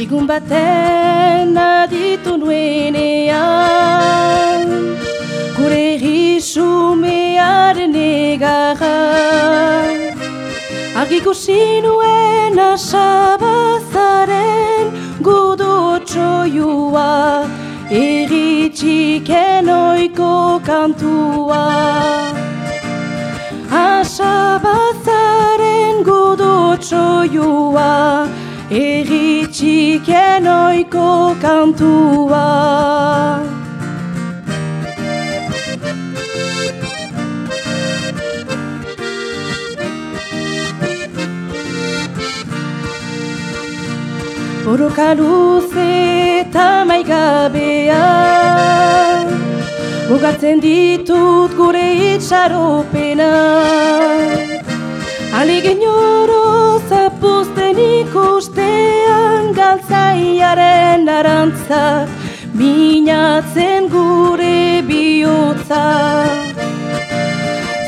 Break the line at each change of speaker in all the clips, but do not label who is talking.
Igun baten aditu nuenean Gure risumearen egarra. Argiko sinuen asabazaren gudu txoiua Erritxiken oiko kantua Asabazaren gudu txoiua Erritxiken oiko kantua Boroka luze eta maigabea Mugatzen ditut gure itxaropena. Alegen joro zapuzten ikustean galtzaiaren arantzak Minatzen gure bihotza.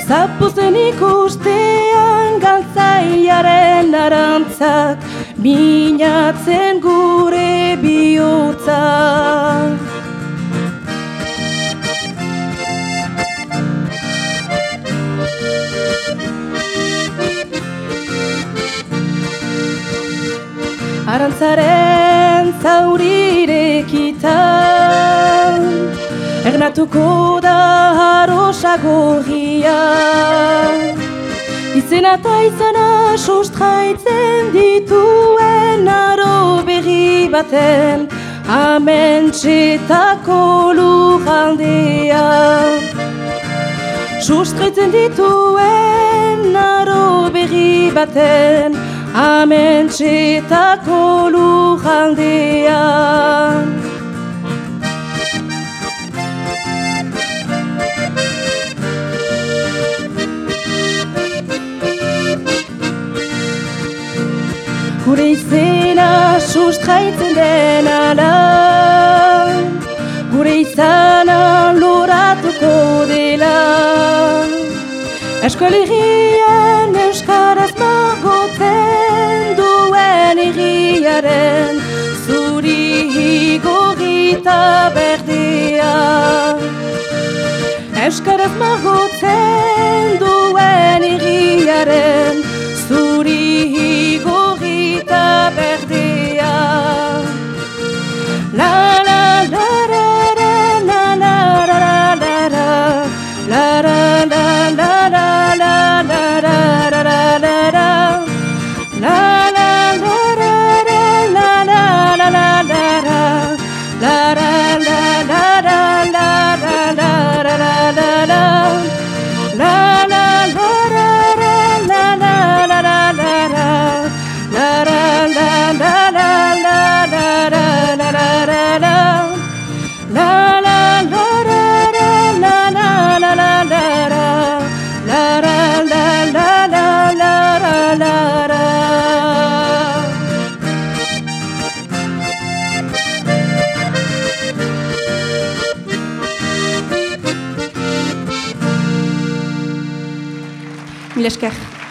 Zapuzten ikustean galtzaiaren arantzak Minatzen gure bihotza Arantzaren zaurirekitan Ernatuko da harosa gorria Izena eta izena sustraitzen dituen aro berri baten Amen txetako lujaldea Sustraitzen dituen aro berri baten Amen txetako lujaldea Gure izena sustraitzen den ala. Gure izana loratuko dela. Eskolegi eta berdia. Eskaraz magotzen duen irriaren zuri higo Hile esker.